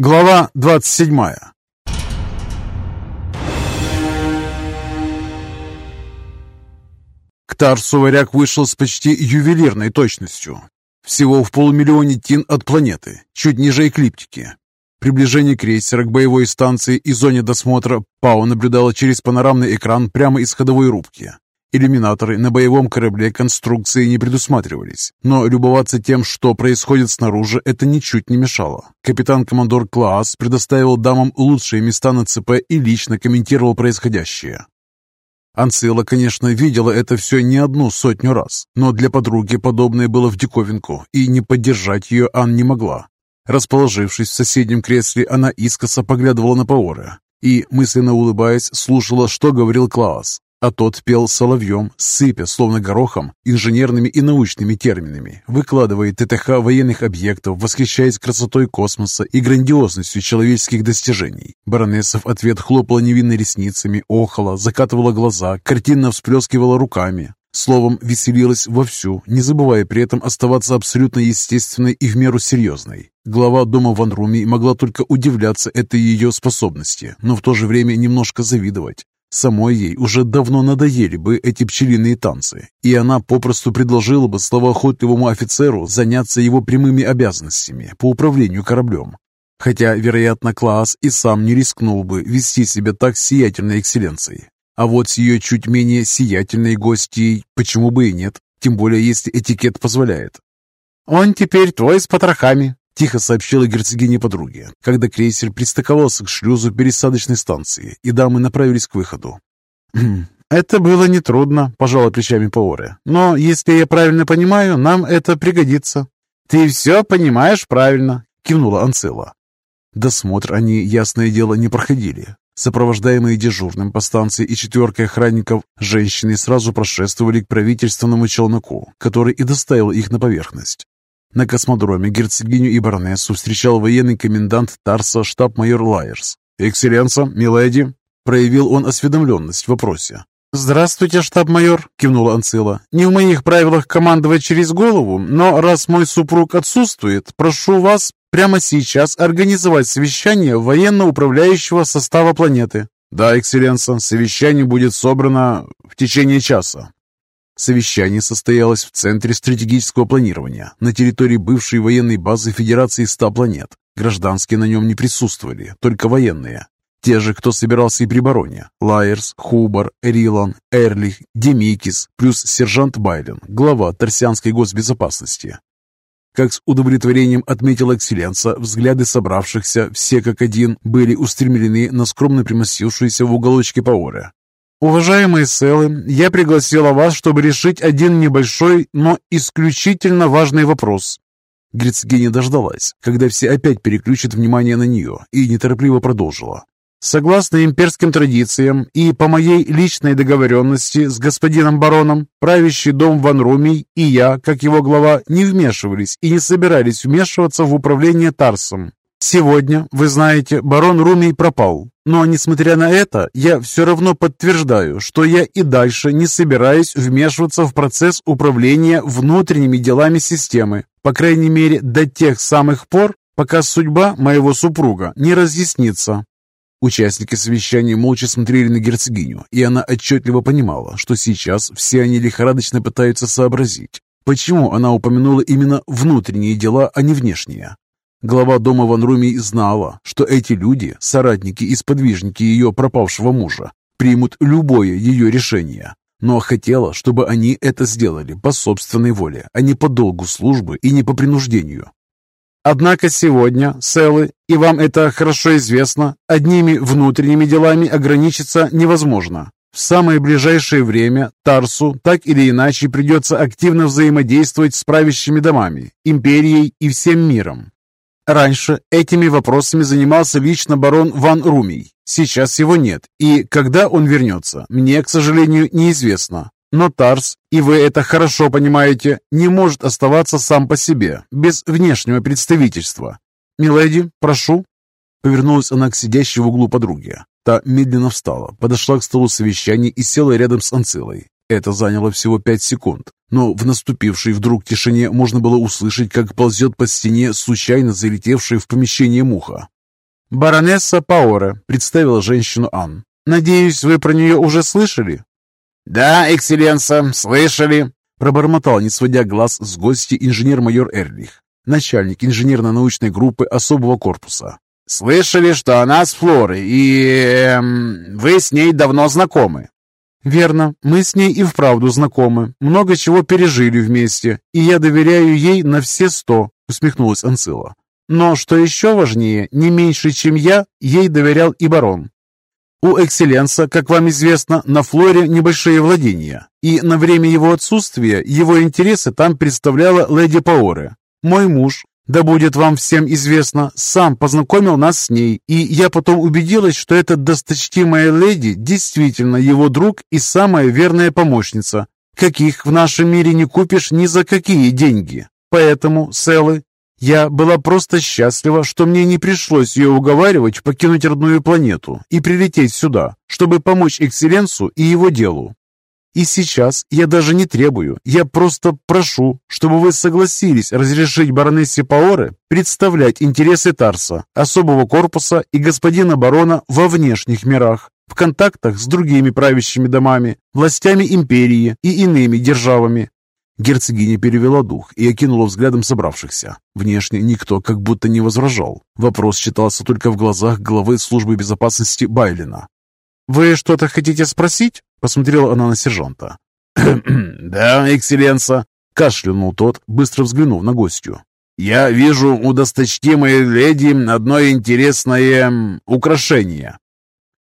Глава 27 К Тарсу варяг вышел с почти ювелирной точностью. Всего в полумиллионе тин от планеты, чуть ниже эклиптики. Приближение крейсера к боевой станции и зоне досмотра ПАО наблюдала через панорамный экран прямо из ходовой рубки. Иллюминаторы на боевом корабле конструкции не предусматривались, но любоваться тем, что происходит снаружи, это ничуть не мешало. Капитан-командор Клаас предоставил дамам лучшие места на ЦП и лично комментировал происходящее. Анцила, конечно, видела это все не одну сотню раз, но для подруги подобное было в диковинку, и не поддержать ее Ан не могла. Расположившись в соседнем кресле, она искоса поглядывала на Паора и, мысленно улыбаясь, слушала, что говорил Клаас. А тот пел соловьем, сыпя, словно горохом, инженерными и научными терминами, выкладывая ТТХ военных объектов, восхищаясь красотой космоса и грандиозностью человеческих достижений. Баронесса в ответ хлопала невинно ресницами, охала, закатывала глаза, картинно всплескивала руками. Словом, веселилась вовсю, не забывая при этом оставаться абсолютно естественной и в меру серьезной. Глава дома Ван Руми могла только удивляться этой ее способности, но в то же время немножко завидовать. Самой ей уже давно надоели бы эти пчелиные танцы, и она попросту предложила бы словоохотливому офицеру заняться его прямыми обязанностями по управлению кораблем. Хотя, вероятно, Класс и сам не рискнул бы вести себя так сиятельной экселленцией. А вот с ее чуть менее сиятельной гостьей почему бы и нет, тем более если этикет позволяет. «Он теперь твой с потрохами», Тихо сообщила герцогине подруге, когда крейсер пристыковался к шлюзу пересадочной станции, и дамы направились к выходу. «Хм, «Это было нетрудно», — пожала плечами Паоре. «Но, если я правильно понимаю, нам это пригодится». «Ты все понимаешь правильно», — кивнула Анцела. Досмотр они, ясное дело, не проходили. Сопровождаемые дежурным по станции и четверкой охранников, женщины сразу прошествовали к правительственному челноку, который и доставил их на поверхность. На космодроме герцогиню и баронессу встречал военный комендант Тарса штаб-майор Лайерс. «Экселленса, миледи!» Проявил он осведомленность в вопросе. «Здравствуйте, штаб-майор!» – кивнула Анцила. «Не в моих правилах командовать через голову, но раз мой супруг отсутствует, прошу вас прямо сейчас организовать совещание военно-управляющего состава планеты». «Да, экселленса, совещание будет собрано в течение часа», Совещание состоялось в Центре стратегического планирования на территории бывшей военной базы Федерации 100 планет. Гражданские на нем не присутствовали, только военные. Те же, кто собирался и при бароне. Лайерс, Хубар, Рилан, Эрлих, Демикис, плюс сержант Байлен, глава Торсианской госбезопасности. Как с удовлетворением отметила Экселленса, взгляды собравшихся, все как один, были устремлены на скромно примостившуюся в уголочке Паора. «Уважаемые селы, я пригласила вас, чтобы решить один небольшой, но исключительно важный вопрос». Грицгиня дождалась, когда все опять переключат внимание на нее, и неторопливо продолжила. Согласно имперским традициям и по моей личной договоренности с господином бароном, правящий дом Ван Румий и я, как его глава, не вмешивались и не собирались вмешиваться в управление Тарсом. Сегодня, вы знаете, барон Румий пропал. Но, несмотря на это, я все равно подтверждаю, что я и дальше не собираюсь вмешиваться в процесс управления внутренними делами системы, по крайней мере, до тех самых пор, пока судьба моего супруга не разъяснится. Участники совещания молча смотрели на герцогиню, и она отчетливо понимала, что сейчас все они лихорадочно пытаются сообразить, почему она упомянула именно внутренние дела, а не внешние. Глава дома Ван Румий знала, что эти люди, соратники и сподвижники ее пропавшего мужа, примут любое ее решение, но хотела, чтобы они это сделали по собственной воле, а не по долгу службы и не по принуждению. Однако сегодня, Селы, и вам это хорошо известно, одними внутренними делами ограничиться невозможно. В самое ближайшее время Тарсу так или иначе придется активно взаимодействовать с правящими домами, империей и всем миром. Раньше этими вопросами занимался лично барон Ван Румий. Сейчас его нет, и когда он вернется, мне, к сожалению, неизвестно. Но Тарс, и вы это хорошо понимаете, не может оставаться сам по себе, без внешнего представительства. «Миледи, прошу». Повернулась она к сидящей в углу подруге. Та медленно встала, подошла к столу совещания и села рядом с Анцилой. Это заняло всего пять секунд, но в наступившей вдруг тишине можно было услышать, как ползет по стене случайно залетевшая в помещение муха. «Баронесса Паоре», — представила женщину Ан. «Надеюсь, вы про нее уже слышали?» «Да, экселленса, слышали», — пробормотал, не сводя глаз с гостя инженер-майор Эрлих, начальник инженерно-научной группы особого корпуса. «Слышали, что она с Флорой, и... Эм, вы с ней давно знакомы». «Верно, мы с ней и вправду знакомы, много чего пережили вместе, и я доверяю ей на все сто», — усмехнулась Анцила. «Но, что еще важнее, не меньше, чем я, ей доверял и барон. У Экселленса, как вам известно, на Флоре небольшие владения, и на время его отсутствия его интересы там представляла леди Паоре. Мой муж, да будет вам всем известно, сам познакомил нас с ней, и я потом убедилась, что эта досточтимая леди действительно его друг и самая верная помощница, каких в нашем мире не купишь ни за какие деньги. Поэтому, Селы, я была просто счастлива, что мне не пришлось ее уговаривать покинуть родную планету и прилететь сюда, чтобы помочь Экселленсу и его делу. И сейчас я даже не требую, я просто прошу, чтобы вы согласились разрешить баронессе Паоре представлять интересы Тарса, особого корпуса и господина барона во внешних мирах, в контактах с другими правящими домами, властями империи и иными державами, Герцогиня перевела дух и окинула взглядом собравшихся. Внешне никто как будто не возражал. Вопрос читался только в глазах главы службы безопасности Байлина. «Вы что-то хотите спросить?» — посмотрела она на сержанта. «Да, экселленса», — кашлянул тот, быстро взглянув на гостью. «Я вижу у досточтимой леди одно интересное украшение».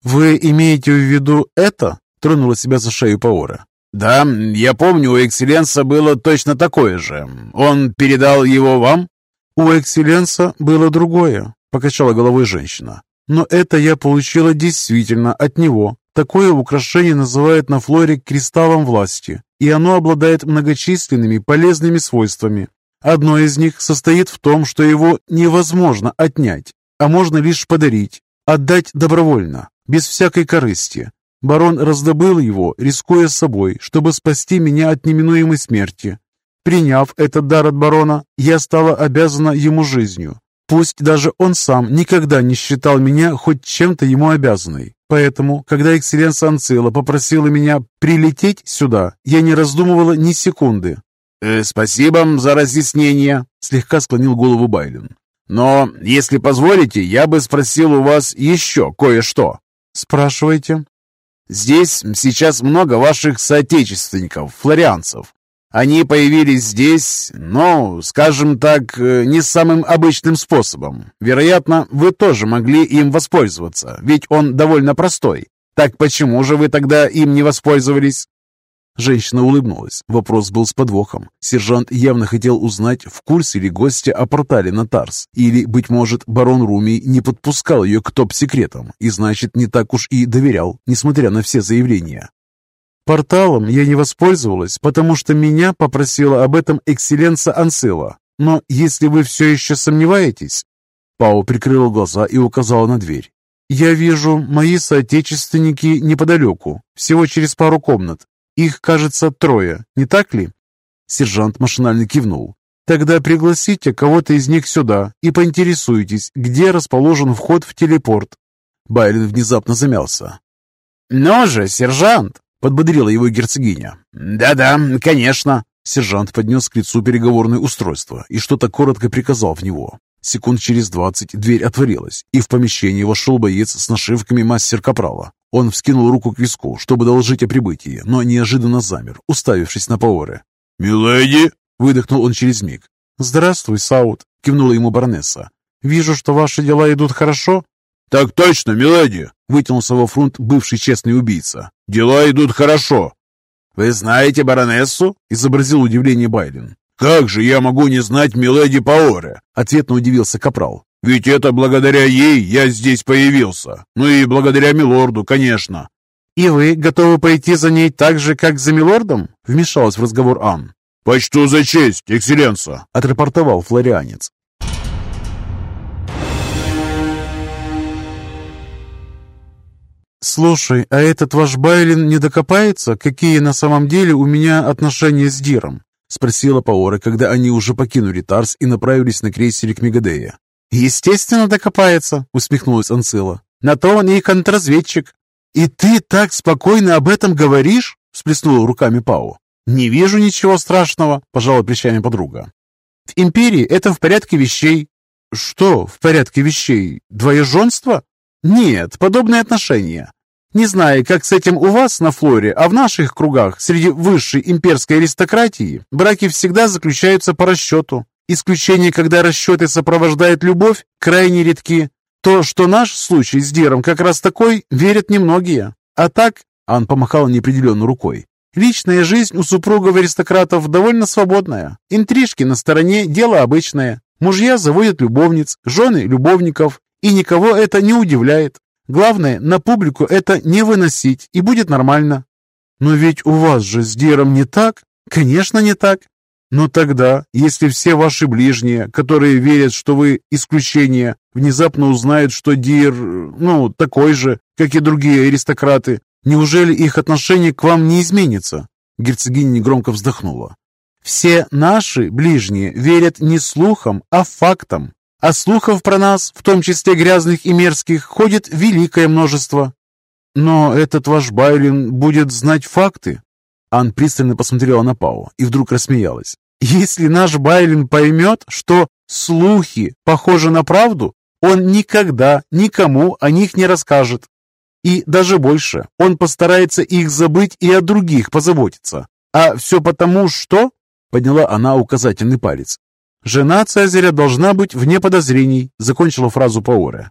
«Вы имеете в виду это?» — тронула себя за шею Паора. «Да, я помню, у Экселленса было точно такое же. Он передал его вам?» «У Экселленса было другое», — покачала головой женщина. «Но это я получила действительно от него. Такое украшение называют на флоре кристаллом власти, и оно обладает многочисленными полезными свойствами. Одно из них состоит в том, что его невозможно отнять, а можно лишь подарить, отдать добровольно, без всякой корысти. Барон раздобыл его, рискуя собой, чтобы спасти меня от неминуемой смерти. Приняв этот дар от барона, я стала обязана ему жизнью. Пусть даже он сам никогда не считал меня хоть чем-то ему обязанной. Поэтому, когда экселленса Анцила попросила меня прилететь сюда, я не раздумывала ни секунды. «Э, «Спасибо за разъяснение», — слегка склонил голову Байлен. «Но, если позволите, я бы спросил у вас еще кое-что». «Спрашивайте». Здесь сейчас много ваших соотечественников, флорианцев. Они появились здесь, ну, скажем так, э, не самым обычным способом. Вероятно, вы тоже могли им воспользоваться, ведь он довольно простой. Так почему же вы тогда им не воспользовались? Женщина улыбнулась. Вопрос был с подвохом. Сержант явно хотел узнать, в курсе ли гостя о портале на Тарс. Или, быть может, барон Руми не подпускал ее к топ-секретам и, значит, не так уж и доверял, несмотря на все заявления. «Порталом я не воспользовалась, потому что меня попросила об этом экселленса Ансила. Но если вы все еще сомневаетесь...» Пау прикрыла глаза и указала на дверь. «Я вижу, мои соотечественники неподалеку, всего через пару комнат. Их, кажется, трое, не так ли?» Сержант машинально кивнул. «Тогда пригласите кого-то из них сюда и поинтересуйтесь, где расположен вход в телепорт». Байлен внезапно замялся. «Ну же, сержант!» — подбодрила его герцогиня. «Да-да, конечно!» Сержант поднес к лицу переговорное устройство и что-то коротко приказал в него. Секунд через двадцать дверь отворилась, и в помещение вошел боец с нашивками мастер-капрала. Он вскинул руку к виску, чтобы доложить о прибытии, но неожиданно замер, уставившись на Паоре. «Миледи!» — выдохнул он через миг. «Здравствуй, Саут!» — кивнула ему баронесса. «Вижу, что ваши дела идут хорошо?» «Так точно, миледи!» — вытянулся во фронт бывший честный убийца. «Дела идут хорошо!» «Вы знаете баронессу?» — изобразил удивление Байлен. «Как же я могу не знать миледи Паоре?» — ответно удивился Капрал. Ведь это благодаря ей я здесь появился. Ну и благодаря Милорду, конечно». «И вы готовы пойти за ней так же, как за Милордом?» — вмешалась в разговор Ан. «Почту за честь, экселленса!» — отрапортовал флорианец. «Слушай, а этот ваш Байлин не докопается, какие на самом деле у меня отношения с Диром?» — спросила Паора, когда они уже покинули Тарс и направились на крейсере к Мегадея. «Естественно, докопается», — усмехнулась Анцила. «На то он и контрразведчик». «И ты так спокойно об этом говоришь?» — всплеснула руками Пау. «Не вижу ничего страшного», — пожала плечами подруга. «В империи это в порядке вещей». «Что в порядке вещей? Двоеженство?» «Нет, подобные отношения. Не знаю, как с этим у вас на Флоре, а в наших кругах, среди высшей имперской аристократии, браки всегда заключаются по расчету. Исключение, когда расчеты сопровождает любовь, крайне редки. То, что наш случай с Диром как раз такой, верят немногие. А так, Ан помахал неопределенно рукой, личная жизнь у супругов аристократов довольно свободная. Интрижки на стороне – дело обычное. Мужья заводят любовниц, жены – любовников, и никого это не удивляет. Главное, на публику это не выносить, и будет нормально. Но ведь у вас же с Диром не так? Конечно, не так. Но тогда, если все ваши ближние, которые верят, что вы исключение, внезапно узнают, что Дир, ну, такой же, как и другие аристократы, неужели их отношение к вам не изменится? Герцогиня негромко вздохнула. Все наши ближние верят не слухам, а фактам. А слухов про нас, в том числе грязных и мерзких, ходит великое множество. Но этот ваш Байлин будет знать факты. Ан пристально посмотрела на Пау и вдруг рассмеялась. Если наш Байлин поймет, что слухи похожи на правду, он никогда никому о них не расскажет. И даже больше, он постарается их забыть и о других позаботиться. А все потому, что... Подняла она указательный палец. «Жена Цезаря должна быть вне подозрений», — закончила фразу Паоре.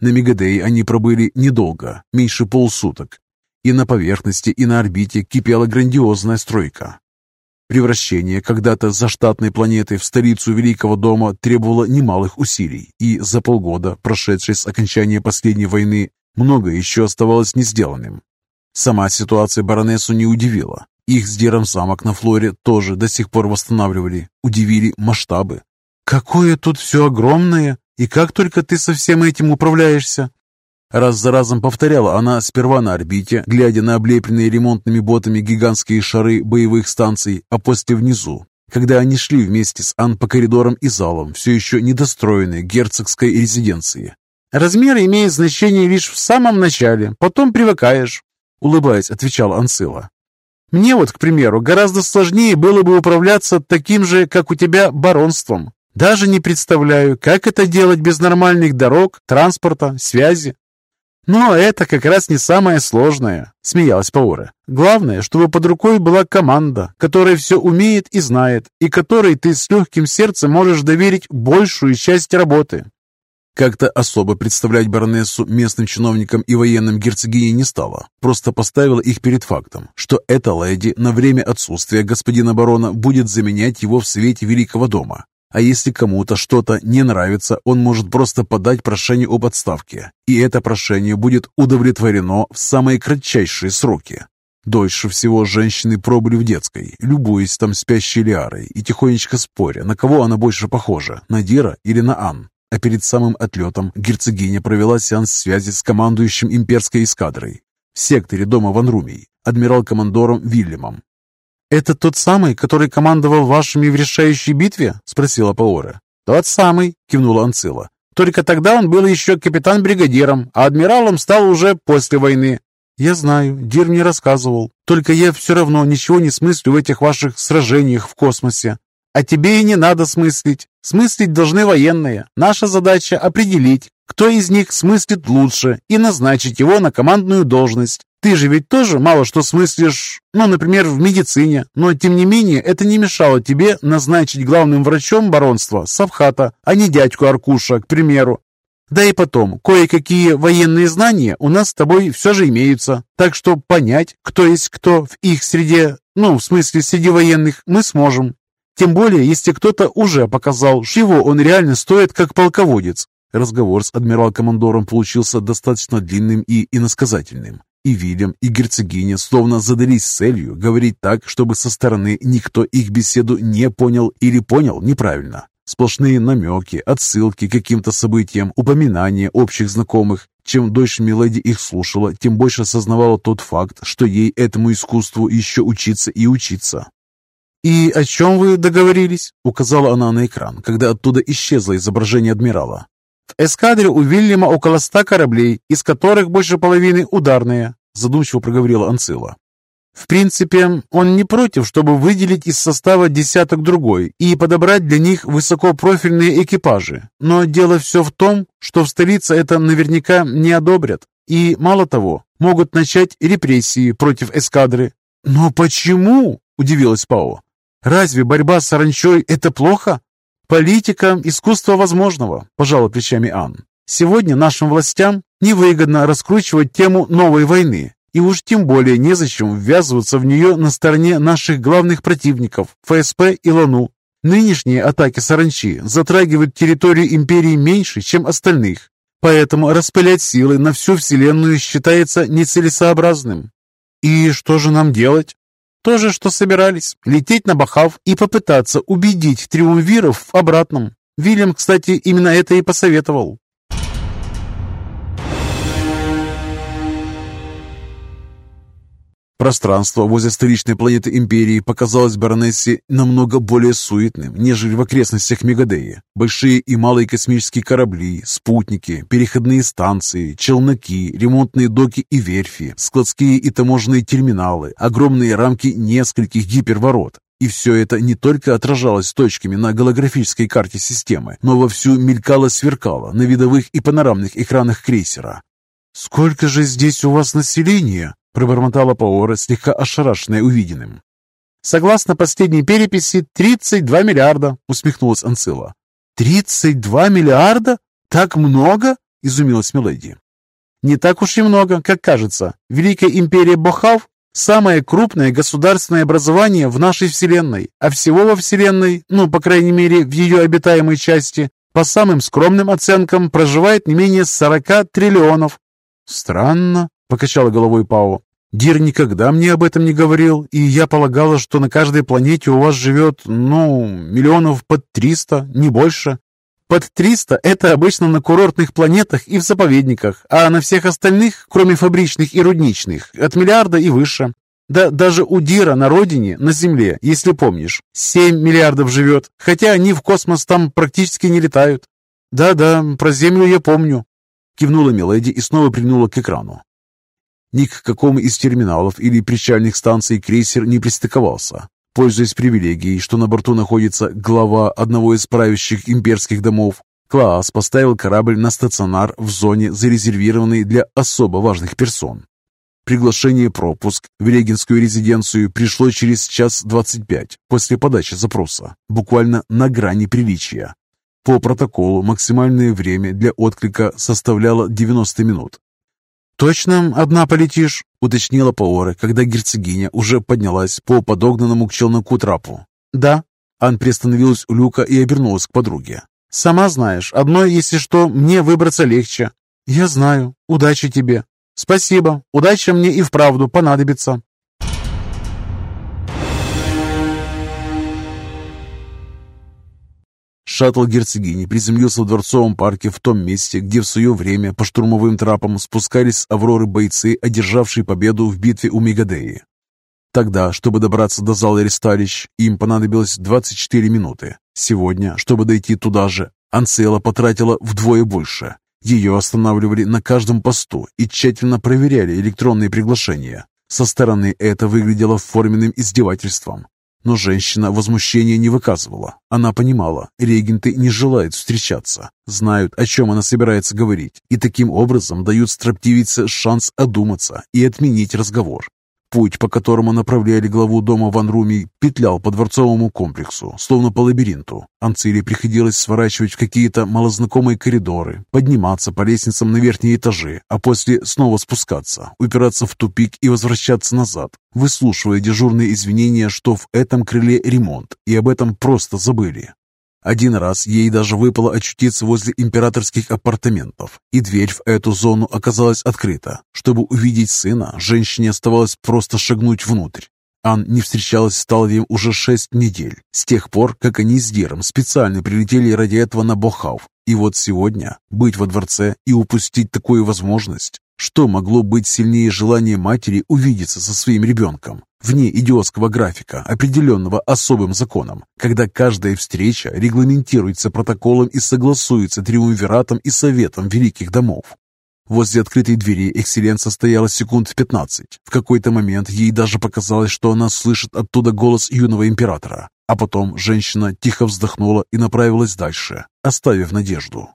На Мегадее они пробыли недолго, меньше полсуток, и на поверхности, и на орбите кипела грандиозная стройка. Превращение когда-то заштатной планеты в столицу Великого дома требовало немалых усилий, и за полгода, прошедшей с окончания последней войны, многое еще оставалось не сделанным. Сама ситуация баронессу не удивила. Их с Дером замок на Флоре тоже до сих пор восстанавливали. Удивили масштабы. «Какое тут все огромное! И как только ты со всем этим управляешься?» Раз за разом повторяла она сперва на орбите, глядя на облепленные ремонтными ботами гигантские шары боевых станций, а после внизу, когда они шли вместе с Ан по коридорам и залам, все еще недостроенной герцогской резиденции. «Размер имеет значение лишь в самом начале, потом привыкаешь», улыбаясь, отвечала Ансила. Мне вот, к примеру, гораздо сложнее было бы управляться таким же, как у тебя, баронством. Даже не представляю, как это делать без нормальных дорог, транспорта, связи. Но это как раз не самое сложное, смеялась Паура. Главное, чтобы под рукой была команда, которая все умеет и знает, и которой ты с легким сердцем можешь доверить большую часть работы. Как-то особо представлять баронессу местным чиновникам и военным герцогини не стала, просто поставила их перед фактом, что эта леди на время отсутствия господина барона будет заменять его в свете Великого дома. А если кому-то что-то не нравится, он может просто подать прошение об отставке, и это прошение будет удовлетворено в самые кратчайшие сроки. Дольше всего женщины пробыли в детской, любуясь там спящей Лиарой и тихонечко споря, на кого она больше похожа, на Дира или на Ан а перед самым отлетом герцогиня провела сеанс связи с командующим имперской эскадрой в секторе дома Ван Румий, адмирал-командором Вильямом. «Это тот самый, который командовал вашими в решающей битве?» — спросила Паора. «Тот самый», — кивнула Анцила. «Только тогда он был еще капитан-бригадиром, а адмиралом стал уже после войны». «Я знаю, Дир мне рассказывал. Только я все равно ничего не смыслю в этих ваших сражениях в космосе. А тебе и не надо смыслить. Смыслить должны военные. Наша задача определить, кто из них смыслит лучше, и назначить его на командную должность. Ты же ведь тоже мало что смыслишь, ну, например, в медицине, но, тем не менее, это не мешало тебе назначить главным врачом баронства Савхата, а не дядьку Аркуша, к примеру. Да и потом, кое-какие военные знания у нас с тобой все же имеются, так что понять, кто есть кто в их среде, ну, в смысле, среди военных, мы сможем. Тем более, если кто-то уже показал, чего он реально стоит как полководец. Разговор с адмирал-командором получился достаточно длинным и иносказательным. И Вильям, и герцогиня словно задались целью говорить так, чтобы со стороны никто их беседу не понял или понял неправильно. Сплошные намеки, отсылки к каким-то событиям, упоминания общих знакомых. Чем дольше Миледи их слушала, тем больше осознавала тот факт, что ей этому искусству еще учиться и учиться. «И о чем вы договорились?» — указала она на экран, когда оттуда исчезло изображение адмирала. «В эскадре у Вильяма около ста кораблей, из которых больше половины ударные», — задумчиво проговорила Анцила. В принципе, он не против, чтобы выделить из состава десяток другой и подобрать для них высокопрофильные экипажи. Но дело все в том, что в столице это наверняка не одобрят. И, мало того, могут начать репрессии против эскадры. «Но почему?» – удивилась Пао. «Разве борьба с саранчой – это плохо?» «Политика – искусство возможного», – пожала плечами Ан. «Сегодня нашим властям невыгодно раскручивать тему новой войны, и уж тем более незачем ввязываться в нее на стороне наших главных противников – ФСП и Лану. Нынешние атаки саранчи затрагивают территорию империи меньше, чем остальных, поэтому распылять силы на всю Вселенную считается нецелесообразным. И что же нам делать? То же, что собирались. Лететь на Бахав и попытаться убедить триумвиров в обратном. Вильям, кстати, именно это и посоветовал. Пространство возле столичной планеты Империи показалось баронессе намного более суетным, нежели в окрестностях Мегадеи. Большие и малые космические корабли, спутники, переходные станции, челноки, ремонтные доки и верфи, складские и таможенные терминалы, огромные рамки нескольких гиперворот. И все это не только отражалось точками на голографической карте системы, но вовсю мелькало-сверкало на видовых и панорамных экранах крейсера. «Сколько же здесь у вас населения?» Пробормотала Паора, слегка ошарашенная увиденным. «Согласно последней переписи, 32 миллиарда», — усмехнулась Анцила. «32 миллиарда? Так много?» — изумилась Мелоди. «Не так уж и много, как кажется. Великая империя Бохав — самое крупное государственное образование в нашей Вселенной, а всего во Вселенной, ну, по крайней мере, в ее обитаемой части, по самым скромным оценкам, проживает не менее 40 триллионов». «Странно», покачала головой Пао. Дир никогда мне об этом не говорил, и я полагала, что на каждой планете у вас живет, ну, миллионов под триста, не больше. Под триста это обычно на курортных планетах и в заповедниках, а на всех остальных, кроме фабричных и рудничных, от миллиарда и выше. Да даже у Дира на родине, на Земле, если помнишь, 7 миллиардов живет, хотя они в космос там практически не летают. Да-да, про Землю я помню. Кивнула Миледи и снова прильнула к экрану. Ни к какому из терминалов или причальных станций крейсер не пристыковался. Пользуясь привилегией, что на борту находится глава одного из правящих имперских домов, Клаас поставил корабль на стационар в зоне, зарезервированной для особо важных персон. Приглашение пропуск в регенскую резиденцию пришло через час 25 после подачи запроса, буквально на грани приличия. По протоколу максимальное время для отклика составляло 90 минут, «Точно одна полетишь?» — уточнила Паора, когда герцогиня уже поднялась по подогнанному к челноку трапу. «Да». Ан приостановилась у люка и обернулась к подруге. «Сама знаешь, одной, если что, мне выбраться легче». «Я знаю. Удачи тебе». «Спасибо. Удача мне и вправду понадобится». Шаттл герцогини приземлился в Дворцовом парке в том месте, где в свое время по штурмовым трапам спускались с Авроры бойцы, одержавшие победу в битве у Мегадеи. Тогда, чтобы добраться до зала ресталищ, им понадобилось 24 минуты. Сегодня, чтобы дойти туда же, Анцела потратила вдвое больше. Ее останавливали на каждом посту и тщательно проверяли электронные приглашения. Со стороны это выглядело форменным издевательством. Но женщина возмущения не выказывала. Она понимала, регенты не желают встречаться, знают, о чем она собирается говорить, и таким образом дают строптивице шанс одуматься и отменить разговор. Путь, по которому направляли главу дома Ван Руми, петлял по дворцовому комплексу, словно по лабиринту. Анциле приходилось сворачивать в какие-то малознакомые коридоры, подниматься по лестницам на верхние этажи, а после снова спускаться, упираться в тупик и возвращаться назад, выслушивая дежурные извинения, что в этом крыле ремонт, и об этом просто забыли. Один раз ей даже выпало очутиться возле императорских апартаментов, и дверь в эту зону оказалась открыта. Чтобы увидеть сына, женщине оставалось просто шагнуть внутрь. Ан не встречалась с Талвием уже шесть недель, с тех пор, как они с Диром специально прилетели ради этого на Бохав. И вот сегодня быть во дворце и упустить такую возможность. Что могло быть сильнее желания матери увидеться со своим ребенком? Вне идиотского графика, определенного особым законом, когда каждая встреча регламентируется протоколом и согласуется триумвиратом и советом великих домов. Возле открытой двери Экселенса стояла секунд 15. В какой-то момент ей даже показалось, что она слышит оттуда голос юного императора. А потом женщина тихо вздохнула и направилась дальше, оставив надежду.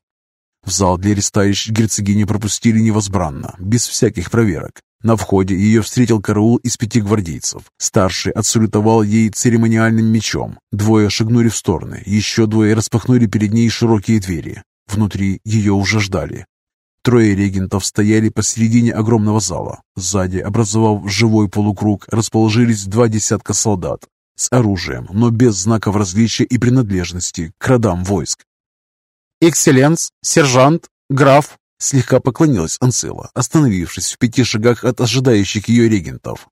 В зал для ресталищ герцогини пропустили невозбранно, без всяких проверок. На входе ее встретил караул из пяти гвардейцев. Старший отсалютовал ей церемониальным мечом. Двое шагнули в стороны, еще двое распахнули перед ней широкие двери. Внутри ее уже ждали. Трое регентов стояли посередине огромного зала. Сзади, образовав живой полукруг, расположились два десятка солдат с оружием, но без знаков различия и принадлежности к родам войск. «Экселленс, сержант, граф!» Слегка поклонилась Анцила, остановившись в пяти шагах от ожидающих ее регентов.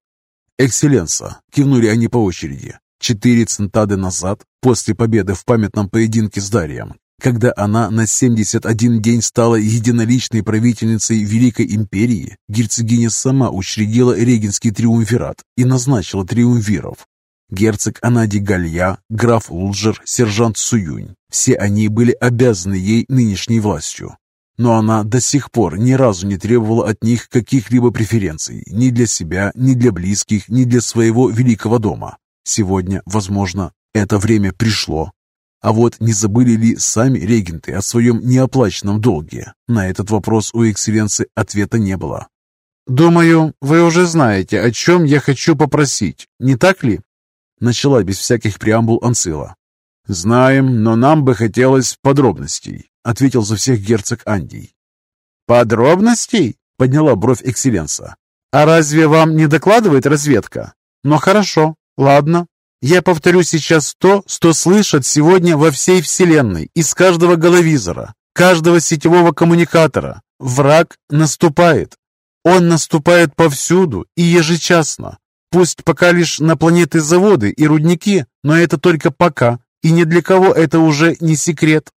«Экселленса!» — кивнули они по очереди. Четыре центады назад, после победы в памятном поединке с Дарием, когда она на 71 день стала единоличной правительницей Великой Империи, герцогиня сама учредила регенский триумвират и назначила триумвиров герцог Анади Галья, граф Луджер, сержант Суюнь. Все они были обязаны ей нынешней властью. Но она до сих пор ни разу не требовала от них каких-либо преференций ни для себя, ни для близких, ни для своего великого дома. Сегодня, возможно, это время пришло. А вот не забыли ли сами регенты о своем неоплаченном долге? На этот вопрос у экселленции ответа не было. «Думаю, вы уже знаете, о чем я хочу попросить, не так ли?» Начала без всяких преамбул Анцила. «Знаем, но нам бы хотелось подробностей», — ответил за всех герцог Андий. «Подробностей?» — подняла бровь Экселленса. «А разве вам не докладывает разведка? Ну хорошо, ладно. Я повторю сейчас то, что слышат сегодня во всей Вселенной, из каждого головизора, каждого сетевого коммуникатора. Враг наступает. Он наступает повсюду и ежечасно. Пусть пока лишь на планеты заводы и рудники, но это только пока, и ни для кого это уже не секрет.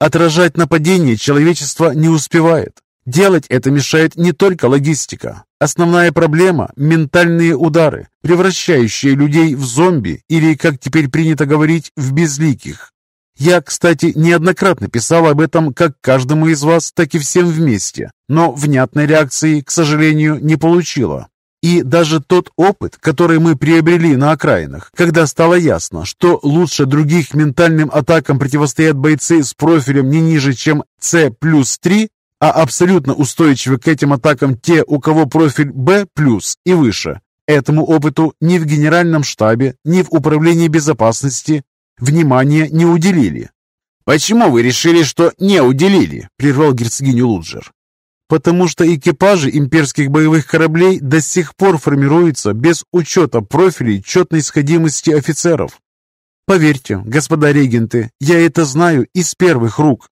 Отражать нападение человечество не успевает. Делать это мешает не только логистика. Основная проблема – ментальные удары, превращающие людей в зомби или, как теперь принято говорить, в безликих. Я, кстати, неоднократно писал об этом как каждому из вас, так и всем вместе, но внятной реакции, к сожалению, не получила. И даже тот опыт, который мы приобрели на окраинах, когда стало ясно, что лучше других ментальным атакам противостоят бойцы с профилем не ниже, чем C плюс 3, а абсолютно устойчивы к этим атакам те, у кого профиль B плюс и выше. Этому опыту ни в генеральном штабе, ни в управлении безопасности внимания не уделили. «Почему вы решили, что не уделили?» – прервал герцогиню Луджер потому что экипажи имперских боевых кораблей до сих пор формируются без учета профилей четной сходимости офицеров. Поверьте, господа регенты, я это знаю из первых рук.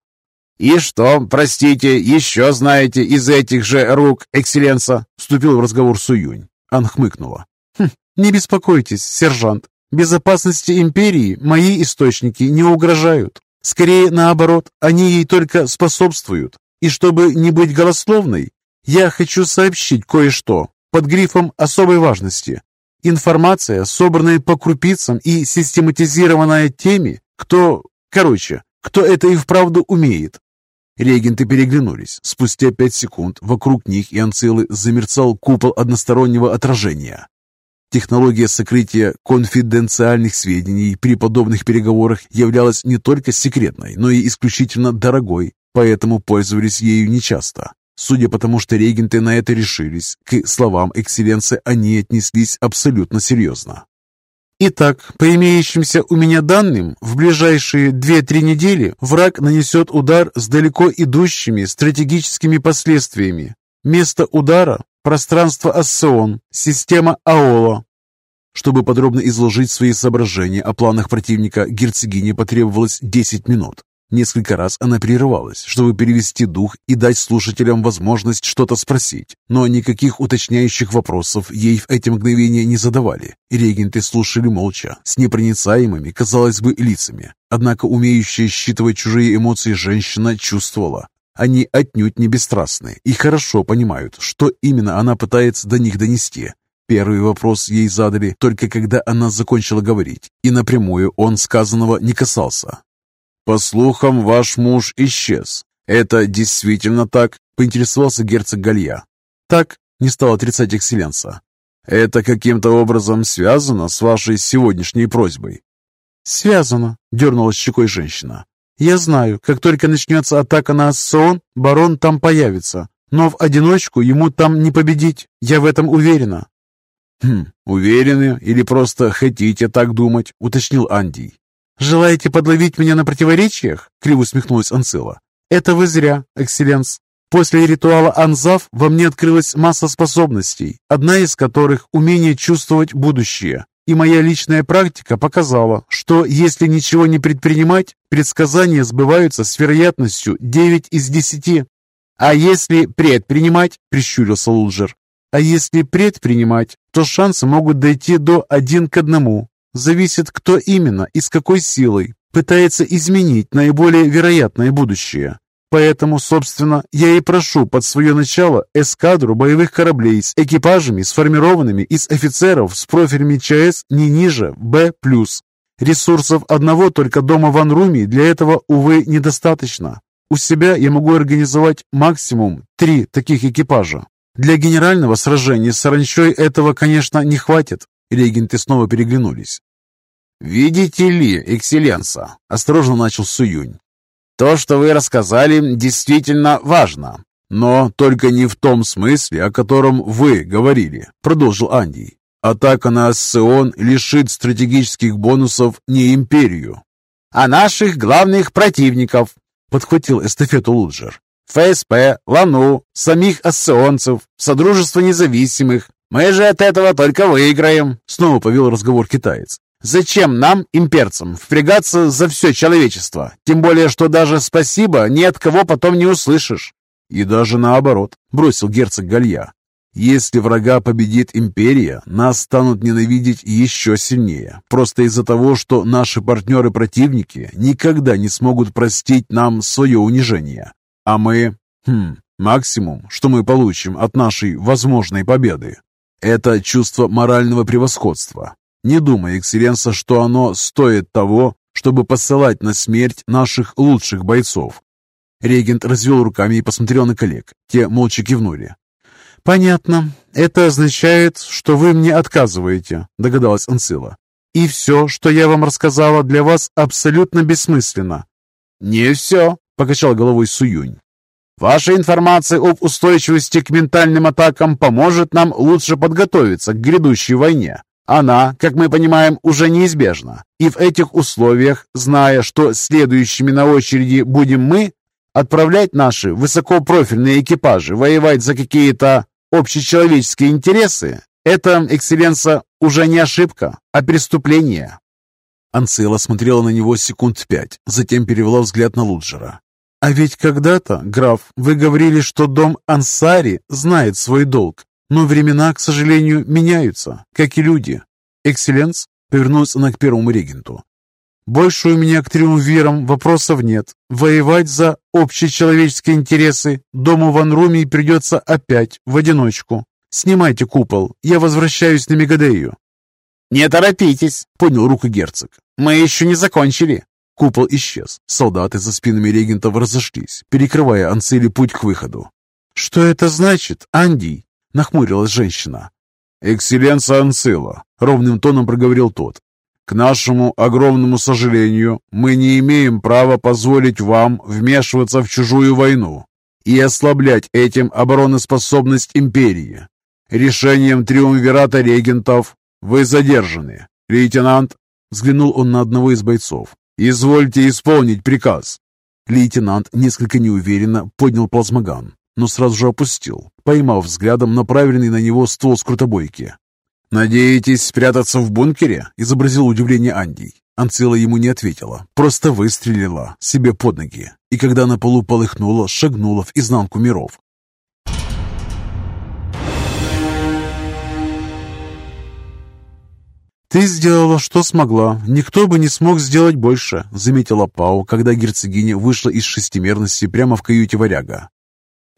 «И что, простите, еще знаете из этих же рук, экселленса?» Вступил в разговор Суюнь. Ан хмыкнула. «Хм, не беспокойтесь, сержант. Безопасности империи мои источники не угрожают. Скорее, наоборот, они ей только способствуют. И чтобы не быть голословной, я хочу сообщить кое-что под грифом особой важности. Информация, собранная по крупицам и систематизированная теми, кто... Короче, кто это и вправду умеет. Регенты переглянулись. Спустя пять секунд вокруг них и Анцилы замерцал купол одностороннего отражения. Технология сокрытия конфиденциальных сведений при подобных переговорах являлась не только секретной, но и исключительно дорогой, поэтому пользовались ею нечасто. Судя по тому, что регенты на это решились, к словам экселленции они отнеслись абсолютно серьезно. Итак, по имеющимся у меня данным, в ближайшие 2-3 недели враг нанесет удар с далеко идущими стратегическими последствиями. Место удара – пространство Ассеон, система Аола. Чтобы подробно изложить свои соображения о планах противника, герцогине потребовалось 10 минут. Несколько раз она прерывалась, чтобы перевести дух и дать слушателям возможность что-то спросить, но никаких уточняющих вопросов ей в эти мгновения не задавали. Регенты слушали молча, с непроницаемыми, казалось бы, лицами. Однако умеющая считывать чужие эмоции женщина чувствовала. Они отнюдь не бесстрастны и хорошо понимают, что именно она пытается до них донести. Первый вопрос ей задали только когда она закончила говорить, и напрямую он сказанного не касался. «По слухам, ваш муж исчез. Это действительно так?» – поинтересовался герцог Галья. «Так», – не стал отрицать экселленса. «Это каким-то образом связано с вашей сегодняшней просьбой?» «Связано», – дернула щекой женщина. «Я знаю, как только начнется атака на Ассоон, барон там появится. Но в одиночку ему там не победить, я в этом уверена». «Хм, уверены или просто хотите так думать?» – уточнил Андий. «Желаете подловить меня на противоречиях?» – криво усмехнулась Анцила. «Это вы зря, экселленс. После ритуала Анзав во мне открылась масса способностей, одна из которых – умение чувствовать будущее. И моя личная практика показала, что если ничего не предпринимать, предсказания сбываются с вероятностью 9 из 10. «А если предпринимать?» – прищурился Лулджер. «А если предпринимать, то шансы могут дойти до один к одному. Зависит, кто именно и с какой силой пытается изменить наиболее вероятное будущее. Поэтому, собственно, я и прошу под свое начало эскадру боевых кораблей с экипажами, сформированными из офицеров с профилями ЧС не ниже Б+. Ресурсов одного только дома Ван Руми для этого, увы, недостаточно. У себя я могу организовать максимум три таких экипажа. Для генерального сражения с саранчой этого, конечно, не хватит. Регенты снова переглянулись. «Видите ли, экселленса?» – осторожно начал Суюнь. То, что вы рассказали, действительно важно, но только не в том смысле, о котором вы говорили, продолжил Анди. Атака на Ассеон лишит стратегических бонусов не империю, а наших главных противников, подхватил эстафету Луджер. ФСП, Лану, самих ассеонцев, Содружество независимых. Мы же от этого только выиграем, снова повел разговор китаец. Зачем нам, имперцам, впрягаться за все человечество? Тем более, что даже спасибо ни от кого потом не услышишь. И даже наоборот, бросил герцог Галья. Если врага победит империя, нас станут ненавидеть еще сильнее, просто из-за того, что наши партнеры-противники никогда не смогут простить нам свое унижение. А мы... Хм, максимум, что мы получим от нашей возможной победы, это чувство морального превосходства, не думай, экселленса, что оно стоит того, чтобы посылать на смерть наших лучших бойцов. Регент развел руками и посмотрел на коллег. Те молча кивнули. «Понятно. Это означает, что вы мне отказываете», — догадалась Анцила. «И все, что я вам рассказала, для вас абсолютно бессмысленно». «Не все», — покачал головой Суюнь. «Ваша информация об устойчивости к ментальным атакам поможет нам лучше подготовиться к грядущей войне. Она, как мы понимаем, уже неизбежна. И в этих условиях, зная, что следующими на очереди будем мы, отправлять наши высокопрофильные экипажи воевать за какие-то общечеловеческие интересы, это, экселленса, уже не ошибка, а преступление. Анцила смотрела на него секунд пять, затем перевела взгляд на Луджера. «А ведь когда-то, граф, вы говорили, что дом Ансари знает свой долг. Но времена, к сожалению, меняются, как и люди. Экселленс повернулся она к первому регенту. Больше у меня к триумвирам вопросов нет. Воевать за общечеловеческие интересы дому Ван Руми придется опять в одиночку. Снимайте купол, я возвращаюсь на Мегадею. «Не торопитесь», — поднял руку герцог. «Мы еще не закончили». Купол исчез. Солдаты за спинами регентов разошлись, перекрывая Анцили путь к выходу. «Что это значит, Анди?» Нахмурилась женщина. «Экселленса Анцила», — ровным тоном проговорил тот. «К нашему огромному сожалению, мы не имеем права позволить вам вмешиваться в чужую войну и ослаблять этим обороноспособность империи. Решением триумвирата регентов вы задержаны. Лейтенант, взглянул он на одного из бойцов, извольте исполнить приказ. Лейтенант несколько неуверенно поднял плазмоган, но сразу же опустил, поймав взглядом направленный на него ствол скрутобойки. «Надеетесь спрятаться в бункере?» – изобразил удивление Андий. Анцила ему не ответила, просто выстрелила себе под ноги, и когда на полу полыхнула, шагнула в изнанку миров. «Ты сделала, что смогла. Никто бы не смог сделать больше», — заметила Пау, когда герцогиня вышла из шестимерности прямо в каюте варяга.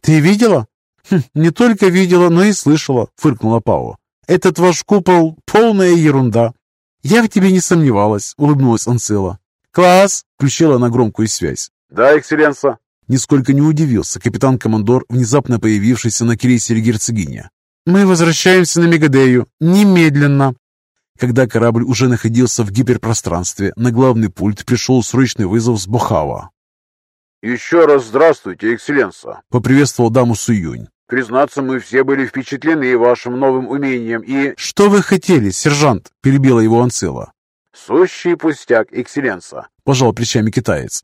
«Ты видела?» хм, «Не только видела, но и слышала», — фыркнула Пау. «Этот ваш купол — полная ерунда». «Я в тебе не сомневалась», — улыбнулась Анцила. «Класс!» — включила на громкую связь. «Да, экселленса!» Нисколько не удивился капитан-командор, внезапно появившийся на крейсере герцогиня. «Мы возвращаемся на Мегадею. Немедленно!» Когда корабль уже находился в гиперпространстве, на главный пульт пришел срочный вызов с Бохава. «Еще раз здравствуйте, экселленса!» — поприветствовал даму Суюнь. «Признаться, мы все были впечатлены вашим новым умением и...» «Что вы хотели, сержант?» — перебила его Анцила. «Сущий пустяк, экселленса!» — пожал плечами китаец.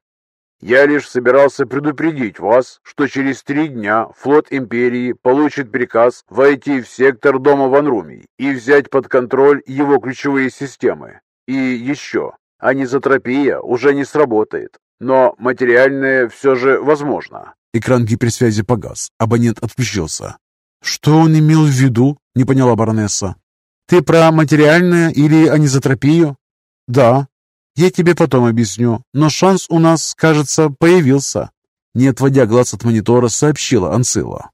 Я лишь собирался предупредить вас, что через три дня флот Империи получит приказ войти в сектор дома Ван Руми и взять под контроль его ключевые системы. И еще, анизотропия уже не сработает, но материальное все же возможно. Экран гиперсвязи погас, абонент отключился. «Что он имел в виду?» — не поняла баронесса. «Ты про материальное или анизотропию?» «Да», я тебе потом объясню, но шанс у нас, кажется, появился. Не отводя глаз от монитора, сообщила Анцила.